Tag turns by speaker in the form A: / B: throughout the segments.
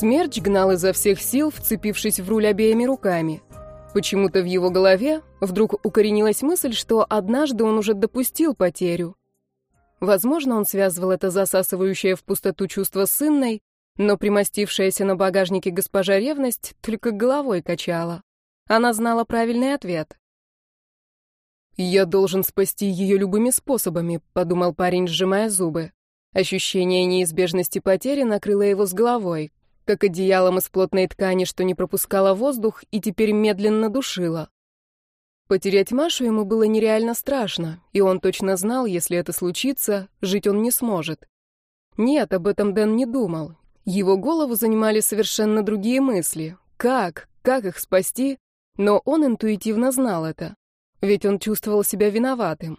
A: Смерч гнал изо всех сил, вцепившись в руль обеими руками. Почему-то в его голове вдруг укоренилась мысль, что однажды он уже допустил потерю. Возможно, он связывал это засасывающее в пустоту чувство с Инной, но примостившаяся на багажнике госпожа ревность только головой качала. Она знала правильный ответ. «Я должен спасти ее любыми способами», — подумал парень, сжимая зубы. Ощущение неизбежности потери накрыло его с головой, как одеялом из плотной ткани, что не пропускало воздух и теперь медленно душило. Потерять Машу ему было нереально страшно, и он точно знал, если это случится, жить он не сможет. Нет, об этом Дэн не думал. Его голову занимали совершенно другие мысли. Как? Как их спасти? Но он интуитивно знал это. Ведь он чувствовал себя виноватым.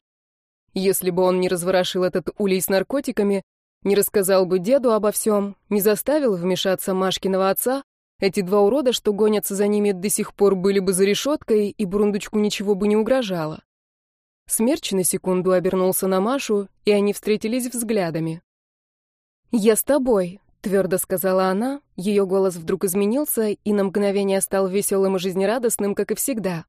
A: Если бы он не разворошил этот улей с наркотиками, не рассказал бы деду обо всем, не заставил вмешаться Машкиного отца, эти два урода, что гонятся за ними, до сих пор были бы за решеткой, и Бурундучку ничего бы не угрожало. Смерч на секунду обернулся на Машу, и они встретились взглядами. «Я с тобой», — твердо сказала она, ее голос вдруг изменился и на мгновение стал веселым и жизнерадостным, как и всегда.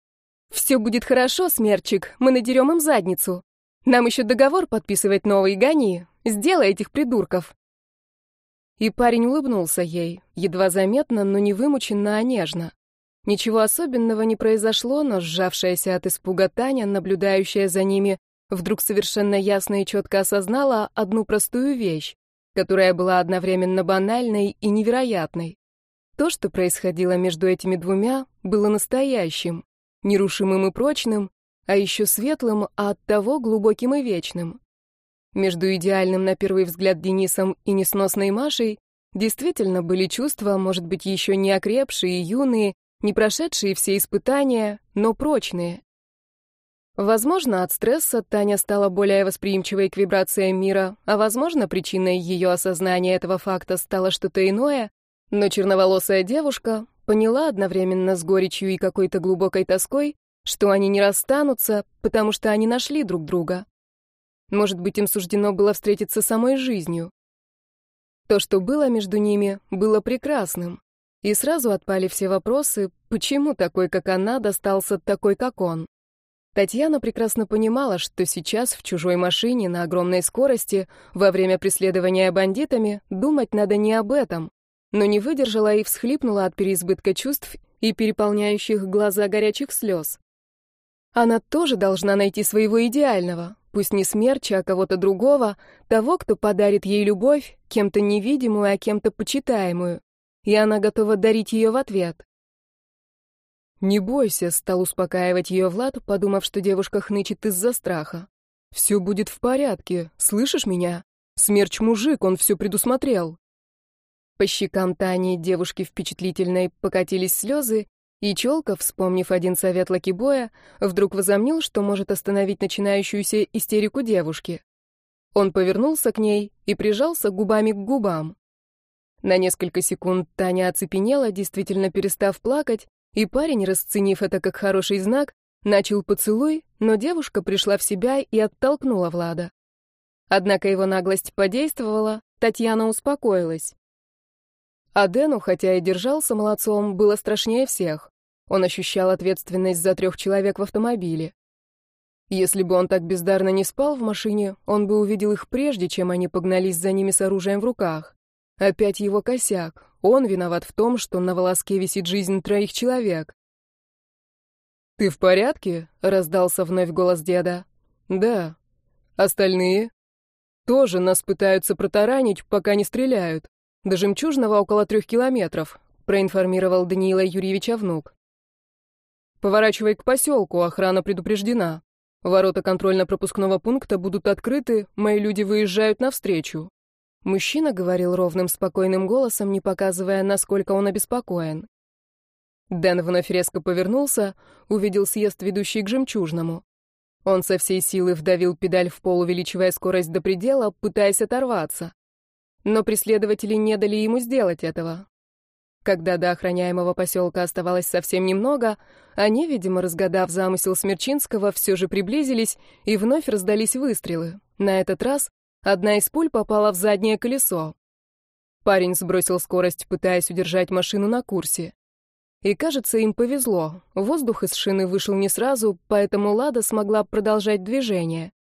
A: «Все будет хорошо, Смерчик, мы надерем им задницу. Нам еще договор подписывать новый, гони, сделай этих придурков». И парень улыбнулся ей, едва заметно, но не вымученно, а нежно. Ничего особенного не произошло, но сжавшаяся от испуга Таня, наблюдающая за ними, вдруг совершенно ясно и четко осознала одну простую вещь, которая была одновременно банальной и невероятной. То, что происходило между этими двумя, было настоящим, нерушимым и прочным, а еще светлым, а оттого глубоким и вечным. Между идеальным на первый взгляд Денисом и несносной Машей действительно были чувства, может быть, еще не окрепшие юные, не прошедшие все испытания, но прочные. Возможно, от стресса Таня стала более восприимчивой к вибрациям мира, а возможно, причиной ее осознания этого факта стало что-то иное, но черноволосая девушка поняла одновременно с горечью и какой-то глубокой тоской, что они не расстанутся, потому что они нашли друг друга. Может быть, им суждено было встретиться самой жизнью. То, что было между ними, было прекрасным. И сразу отпали все вопросы, почему такой, как она, достался такой, как он. Татьяна прекрасно понимала, что сейчас в чужой машине на огромной скорости во время преследования бандитами думать надо не об этом, но не выдержала и всхлипнула от переизбытка чувств и переполняющих глаза горячих слез. Она тоже должна найти своего идеального, Пусть не смерча, а кого-то другого, того, кто подарит ей любовь, кем-то невидимую, а кем-то почитаемую. И она готова дарить ее в ответ. «Не бойся», — стал успокаивать ее Влад, подумав, что девушка хнычет из-за страха. «Все будет в порядке, слышишь меня? Смерч мужик, он все предусмотрел». По щекам Тани, девушки впечатлительной, покатились слезы, и Челка, вспомнив один совет Лакибоя, вдруг возомнил, что может остановить начинающуюся истерику девушки. Он повернулся к ней и прижался губами к губам. На несколько секунд Таня оцепенела, действительно перестав плакать, и парень, расценив это как хороший знак, начал поцелуй, но девушка пришла в себя и оттолкнула Влада. Однако его наглость подействовала, Татьяна успокоилась. А Дэну, хотя и держался молодцом, было страшнее всех. Он ощущал ответственность за трех человек в автомобиле. Если бы он так бездарно не спал в машине, он бы увидел их прежде, чем они погнались за ними с оружием в руках. Опять его косяк. Он виноват в том, что на волоске висит жизнь троих человек. «Ты в порядке?» — раздался вновь голос деда. «Да. Остальные?» «Тоже нас пытаются протаранить, пока не стреляют. До жемчужного около трех километров», — проинформировал Даниила Юрьевича внук. Поворачивай к поселку, охрана предупреждена. Ворота контрольно-пропускного пункта будут открыты, мои люди выезжают навстречу. Мужчина говорил ровным, спокойным голосом, не показывая, насколько он обеспокоен. Дэн вновь резко повернулся, увидел съезд, ведущий к жемчужному. Он со всей силы вдавил педаль в пол, увеличивая скорость до предела, пытаясь оторваться. Но преследователи не дали ему сделать этого. Когда до охраняемого поселка оставалось совсем немного, они, видимо, разгадав замысел Смерчинского, все же приблизились и вновь раздались выстрелы. На этот раз одна из пуль попала в заднее колесо. Парень сбросил скорость, пытаясь удержать машину на курсе. И, кажется, им повезло. Воздух из шины вышел не сразу, поэтому «Лада» смогла продолжать движение.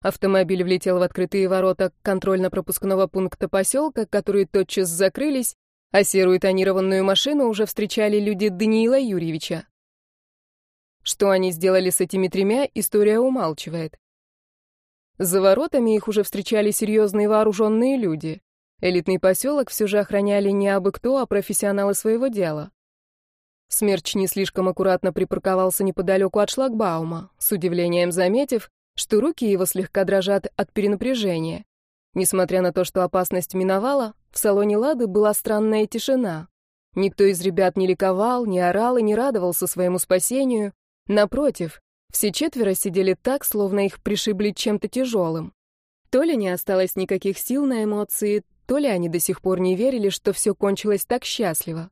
A: Автомобиль влетел в открытые ворота контрольно-пропускного пункта поселка, которые тотчас закрылись, а серую тонированную машину уже встречали люди Даниила Юрьевича. Что они сделали с этими тремя, история умалчивает. За воротами их уже встречали серьезные вооруженные люди. Элитный поселок все же охраняли не абы кто, а профессионалы своего дела. Смерч не слишком аккуратно припарковался неподалеку от шлагбаума, с удивлением заметив, что руки его слегка дрожат от перенапряжения. Несмотря на то, что опасность миновала, в салоне «Лады» была странная тишина. Никто из ребят не ликовал, не орал и не радовался своему спасению. Напротив, все четверо сидели так, словно их пришибли чем-то тяжелым. То ли не осталось никаких сил на эмоции, то ли они до сих пор не верили, что все кончилось так счастливо.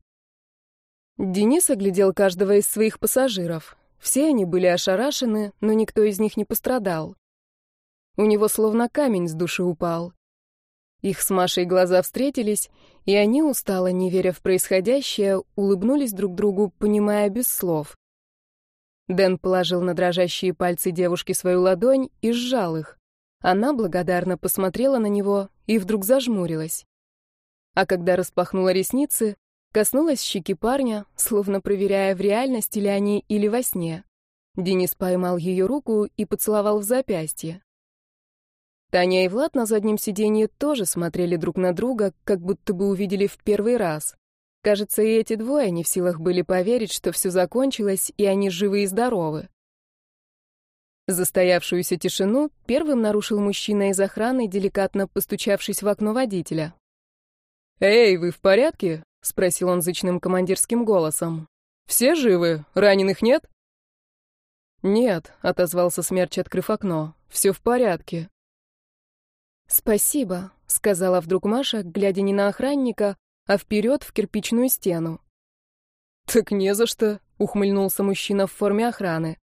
A: Денис оглядел каждого из своих пассажиров. Все они были ошарашены, но никто из них не пострадал. У него словно камень с души упал. Их с Машей глаза встретились, и они, устало не веря в происходящее, улыбнулись друг другу, понимая без слов. Дэн положил на дрожащие пальцы девушки свою ладонь и сжал их. Она благодарно посмотрела на него и вдруг зажмурилась. А когда распахнула ресницы, Коснулась щеки парня, словно проверяя, в реальности ли они или во сне. Денис поймал ее руку и поцеловал в запястье. Таня и Влад на заднем сиденье тоже смотрели друг на друга, как будто бы увидели в первый раз. Кажется, и эти двое не в силах были поверить, что все закончилось, и они живы и здоровы. Застоявшуюся тишину первым нарушил мужчина из охраны, деликатно постучавшись в окно водителя. «Эй, вы в порядке?» — спросил он зычным командирским голосом. «Все живы? Раненых нет?» «Нет», — отозвался Смерч, открыв окно. «Все в порядке».
B: «Спасибо», — сказала вдруг Маша, глядя не на охранника, а вперед в кирпичную стену.
A: «Так не за что», — ухмыльнулся мужчина в форме охраны.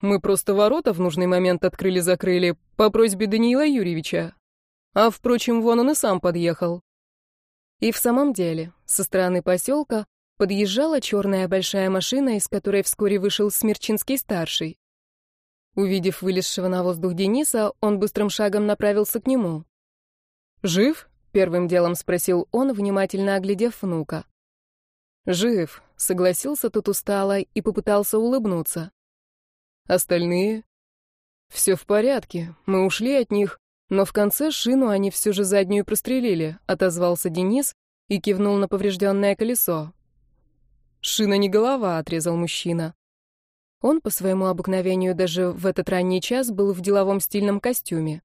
A: «Мы просто ворота в нужный момент открыли-закрыли по просьбе Даниила Юрьевича. А, впрочем, вон он и сам подъехал». И в самом деле, со стороны поселка подъезжала черная большая машина, из которой вскоре вышел Смерчинский-старший. Увидев вылезшего на воздух Дениса, он быстрым шагом направился к нему. «Жив?» — первым делом спросил он, внимательно оглядев внука. «Жив», — согласился тот устало и попытался улыбнуться. «Остальные?» «Все в порядке, мы ушли от них, но в конце шину они все же заднюю прострелили, отозвался Денис и кивнул на поврежденное колесо. «Шина не голова», — отрезал мужчина. Он по своему обыкновению даже в этот ранний час был в деловом стильном костюме.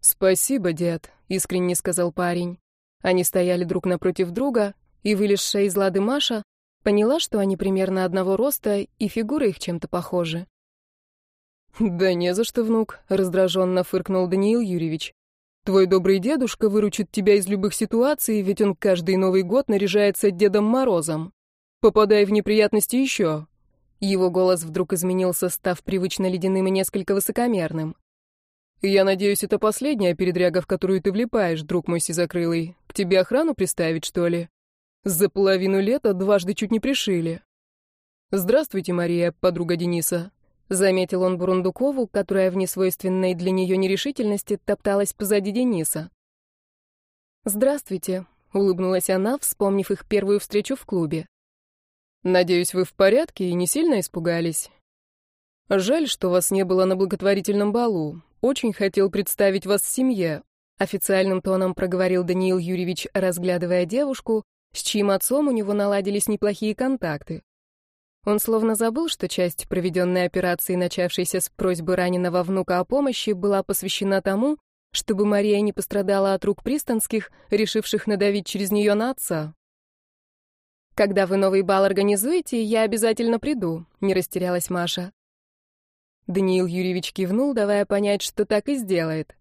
A: «Спасибо, дед», — искренне сказал парень. Они стояли друг напротив друга, и вылезшая из лады Маша поняла, что они примерно одного роста, и фигуры их чем-то похожи. «Да не за что, внук», — раздраженно фыркнул Даниил Юрьевич. «Твой добрый дедушка выручит тебя из любых ситуаций, ведь он каждый Новый год наряжается Дедом Морозом. Попадай в неприятности еще». Его голос вдруг изменился, став привычно ледяным и несколько высокомерным. «Я надеюсь, это последняя передряга, в которую ты влипаешь, друг мой сизокрылый. К тебе охрану приставить, что ли? За половину лета дважды чуть не пришили». «Здравствуйте, Мария, подруга Дениса. Заметил он Бурундукову, которая в несвойственной для нее нерешительности топталась позади Дениса.
B: «Здравствуйте», — улыбнулась она, вспомнив их первую встречу в клубе.
A: «Надеюсь, вы в порядке и не сильно испугались? Жаль, что вас не было на благотворительном балу. Очень хотел представить вас семье», — официальным тоном проговорил Даниил Юрьевич, разглядывая девушку, с чьим отцом у него наладились неплохие контакты. Он словно забыл, что часть проведенной операции, начавшейся с просьбы раненого внука о помощи, была посвящена тому, чтобы Мария не пострадала от рук пристанских, решивших надавить через нее на отца. «Когда вы новый бал организуете, я обязательно приду», — не растерялась Маша. Даниил Юрьевич кивнул, давая понять, что так и сделает.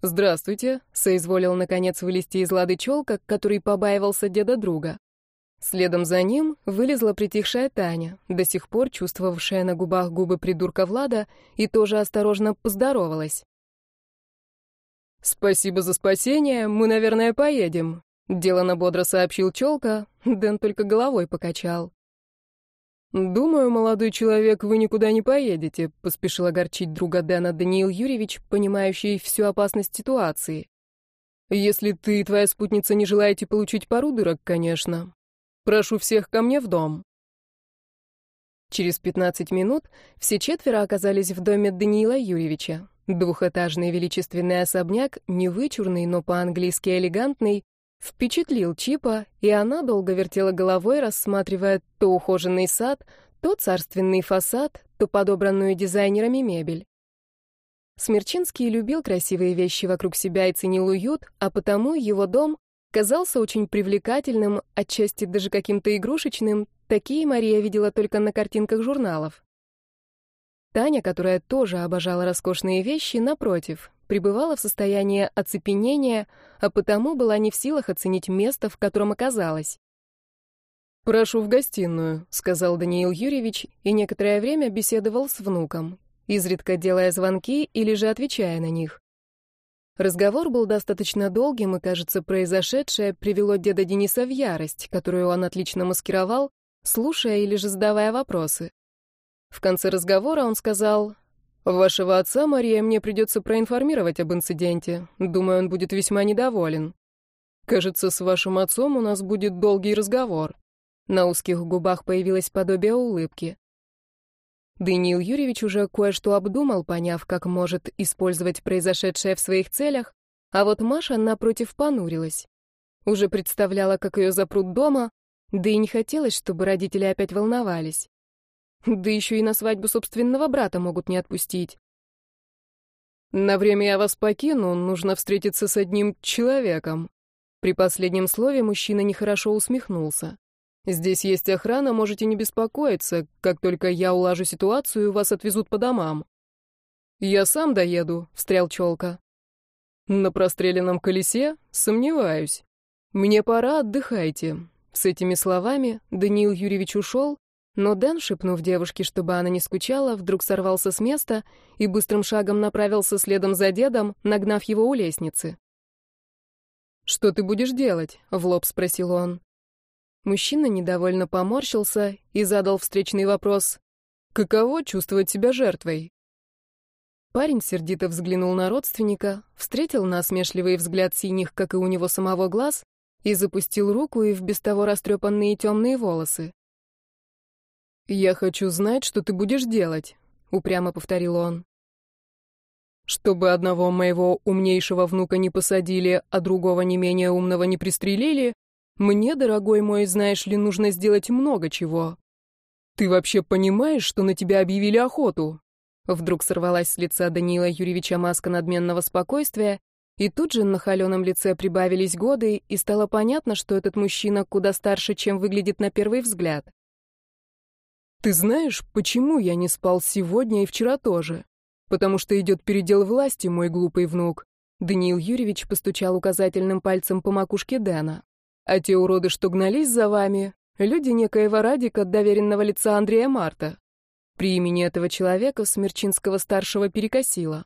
A: «Здравствуйте», — соизволил, наконец, вылезти из лады челка, который побаивался деда друга. Следом за ним вылезла притихшая Таня, до сих пор чувствовавшая на губах губы придурка Влада, и тоже осторожно поздоровалась. «Спасибо за спасение, мы, наверное, поедем», — делано бодро сообщил Челка, Дэн только головой покачал. «Думаю, молодой человек, вы никуда не поедете», — поспешил огорчить друга Дэна Даниил Юрьевич, понимающий всю опасность ситуации. «Если ты и твоя спутница не желаете получить пару дырок, конечно. Прошу всех ко мне в дом». Через 15 минут все четверо оказались в доме Даниила Юрьевича. Двухэтажный величественный особняк, не вычурный, но по-английски элегантный, впечатлил Чипа, и она долго вертела головой, рассматривая то ухоженный сад, то царственный фасад, то подобранную дизайнерами мебель. Смерчинский любил красивые вещи вокруг себя и ценил уют, а потому его дом казался очень привлекательным, отчасти даже каким-то игрушечным, такие Мария видела только на картинках журналов. Таня, которая тоже обожала роскошные вещи, напротив, пребывала в состоянии оцепенения, а потому была не в силах оценить место, в котором оказалась. «Прошу в гостиную», — сказал Даниил Юрьевич и некоторое время беседовал с внуком, изредка делая звонки или же отвечая на них. Разговор был достаточно долгим, и, кажется, произошедшее привело деда Дениса в ярость, которую он отлично маскировал, слушая или же задавая вопросы. В конце разговора он сказал, «Вашего отца, Мария, мне придется проинформировать об инциденте. Думаю, он будет весьма недоволен. Кажется, с вашим отцом у нас будет долгий разговор». На узких губах появилось подобие улыбки. Даниил Юрьевич уже кое-что обдумал, поняв, как может использовать произошедшее в своих целях, а вот Маша, напротив, понурилась. Уже представляла, как ее запрут дома, да и не хотелось, чтобы родители опять волновались. Да еще и на свадьбу собственного брата могут не отпустить. На время я вас покину, нужно встретиться с одним человеком. При последнем слове мужчина нехорошо усмехнулся. Здесь есть охрана, можете не беспокоиться. Как только я улажу ситуацию, вас отвезут по домам. Я сам доеду, встрял Челка. На простреленном колесе? Сомневаюсь. Мне пора, отдыхайте. С этими словами Даниил Юрьевич ушел, но Дэн, шепнув девушке, чтобы она не скучала, вдруг сорвался с места и быстрым шагом направился следом за дедом, нагнав его у лестницы. «Что ты будешь делать?» — в лоб спросил он. Мужчина недовольно поморщился и задал встречный вопрос. «Каково чувствовать себя жертвой?» Парень сердито взглянул на родственника, встретил насмешливый взгляд синих, как и у него самого глаз, и запустил руку и в без того растрепанные темные волосы. «Я хочу знать, что ты будешь делать», — упрямо повторил он. «Чтобы одного моего умнейшего внука не посадили, а другого не менее умного не пристрелили, мне, дорогой мой, знаешь ли, нужно сделать много чего. Ты вообще понимаешь, что на тебя объявили охоту?» Вдруг сорвалась с лица Даниила Юрьевича маска надменного спокойствия, и тут же на холеном лице прибавились годы, и стало понятно, что этот мужчина куда старше, чем выглядит на первый взгляд. Ты знаешь, почему я не спал сегодня и вчера тоже? Потому что идет передел власти, мой глупый внук. Даниил Юрьевич постучал указательным пальцем по макушке Дэна. А те уроды, что гнались за вами, люди некоего Радика, доверенного лица Андрея Марта. При имени этого человека Смерчинского-старшего перекосило.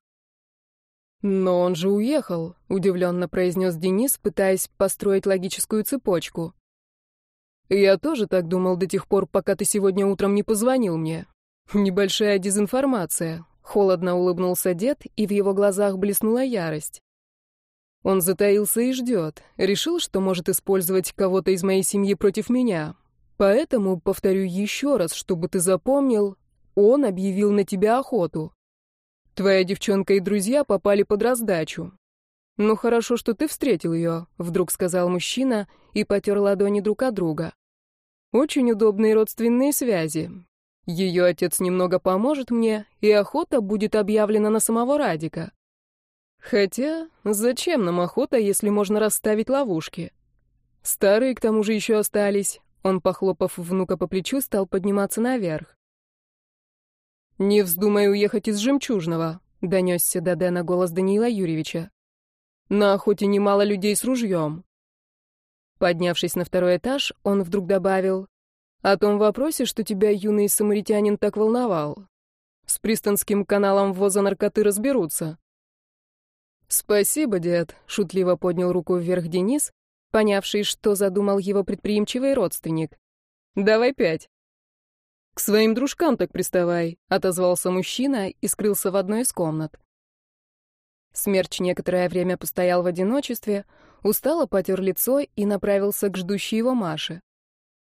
A: «Но он же уехал», — удивленно произнес Денис, пытаясь построить логическую цепочку. Я тоже так думал до тех пор, пока ты сегодня утром не позвонил мне. Небольшая дезинформация. Холодно улыбнулся дед, и в его глазах блеснула ярость. Он затаился и ждет. Решил, что может использовать кого-то из моей семьи против меня. Поэтому, повторю еще раз, чтобы ты запомнил, он объявил на тебя охоту. Твоя девчонка и друзья попали под раздачу. «Ну хорошо, что ты встретил ее», — вдруг сказал мужчина и потер ладони друг от друга. Очень удобные родственные связи. Ее отец немного поможет мне, и охота будет объявлена на самого Радика. Хотя, зачем нам охота, если можно расставить ловушки? Старые, к тому же, еще остались. Он, похлопав внука по плечу, стал подниматься наверх. «Не вздумай уехать из Жемчужного», — донесся до Дэна голос Даниила Юрьевича. «На охоте немало людей с ружьем. Поднявшись на второй этаж, он вдруг добавил, «О том вопросе, что тебя юный самаритянин так волновал. С пристанским каналом ввоза наркоты разберутся». «Спасибо, дед», — шутливо поднял руку вверх Денис, понявший, что задумал его предприимчивый родственник. «Давай пять». «К своим дружкам так приставай», — отозвался мужчина и скрылся в одной из комнат. Смерч некоторое время постоял в одиночестве, устало потер лицо и направился к ждущей его Маше.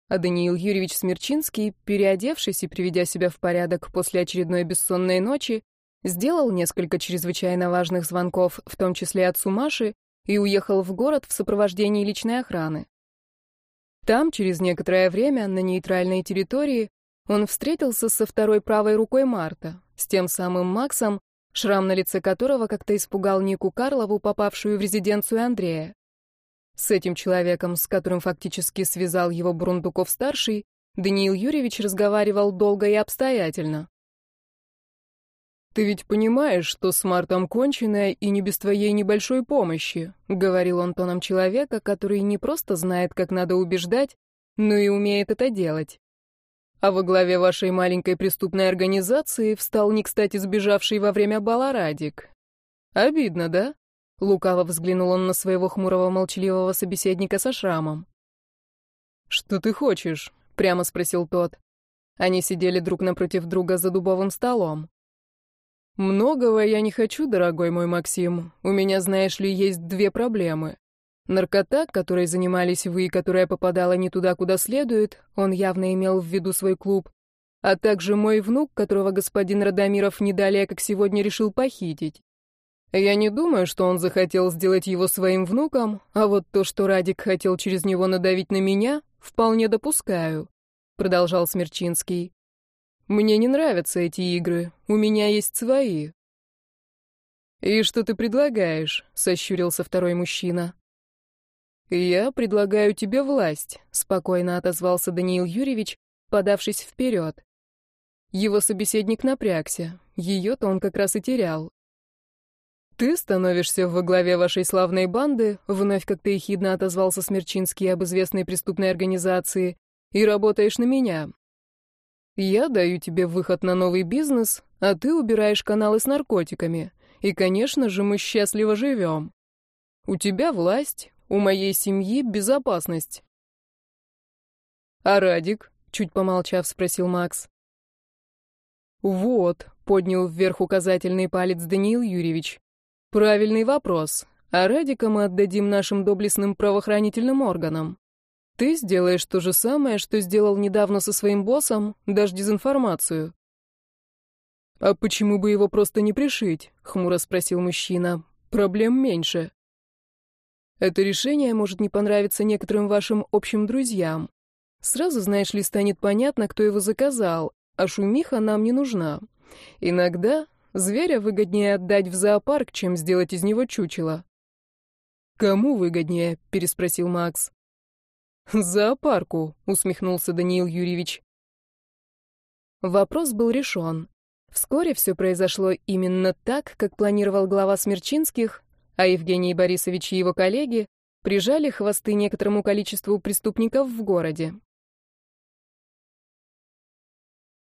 A: А Даниил Юрьевич Смерчинский, переодевшись и приведя себя в порядок после очередной бессонной ночи, сделал несколько чрезвычайно важных звонков, в том числе отцу Маши, и уехал в город в сопровождении личной охраны. Там, через некоторое время, на нейтральной территории, он встретился со второй правой рукой Марта, с тем самым Максом, шрам на лице которого как-то испугал Нику Карлову, попавшую в резиденцию Андрея. С этим человеком, с которым фактически связал его Брундуков-старший, Даниил Юрьевич разговаривал долго и обстоятельно. «Ты ведь понимаешь, что с Мартом конченая и не без твоей небольшой помощи», — говорил он тоном человека, который не просто знает, как надо убеждать, но и умеет это делать. А во главе вашей маленькой преступной организации встал не кстати сбежавший во время бала Радик. Обидно, да? Лукаво взглянул он на своего хмурого молчаливого собеседника со шрамом. «Что ты хочешь?» — прямо спросил тот. Они сидели друг напротив друга за дубовым столом. «Многого я не хочу, дорогой мой Максим. У меня, знаешь ли, есть две проблемы. Наркота, которой занимались вы и которая попадала не туда, куда следует, он явно имел в виду свой клуб, а также мой внук, которого господин Радомиров не далее, как сегодня, решил похитить. Я не думаю, что он захотел сделать его своим внуком, а вот то, что Радик хотел через него надавить на меня, вполне допускаю», — продолжал Смерчинский. Мне не нравятся эти игры. У меня есть свои. И что ты предлагаешь? сощурился второй мужчина. Я предлагаю тебе власть, спокойно отозвался Даниил Юрьевич, подавшись вперед. Его собеседник напрягся. Ее-то он как раз и терял. «Ты становишься во главе вашей славной банды», вновь как-то ехидно отозвался Смерчинский об известной преступной организации, «и работаешь на меня. Я даю тебе выход на новый бизнес, а ты убираешь каналы с наркотиками. И, конечно же, мы счастливо живем. У тебя власть, у моей семьи безопасность. А Радик? Чуть помолчав, спросил Макс. Вот, поднял вверх указательный палец Даниил Юрьевич. Правильный вопрос. А Радика мы отдадим нашим доблестным правоохранительным органам. Ты сделаешь то же самое, что сделал недавно со своим боссом, дашь дезинформацию. А почему бы его просто не пришить? хмуро спросил мужчина. Проблем меньше. Это решение может не понравиться некоторым вашим общим друзьям. Сразу, знаешь ли, станет понятно, кто его заказал, а шумиха нам не нужна. Иногда зверя выгоднее отдать в зоопарк, чем сделать из него чучело. «Кому выгоднее?» — переспросил Макс. «Зоопарку», — усмехнулся Даниил Юрьевич. Вопрос был решен. Вскоре все произошло именно так, как планировал глава Смерчинских, а Евгений Борисович и его коллеги прижали хвосты некоторому количеству преступников в городе.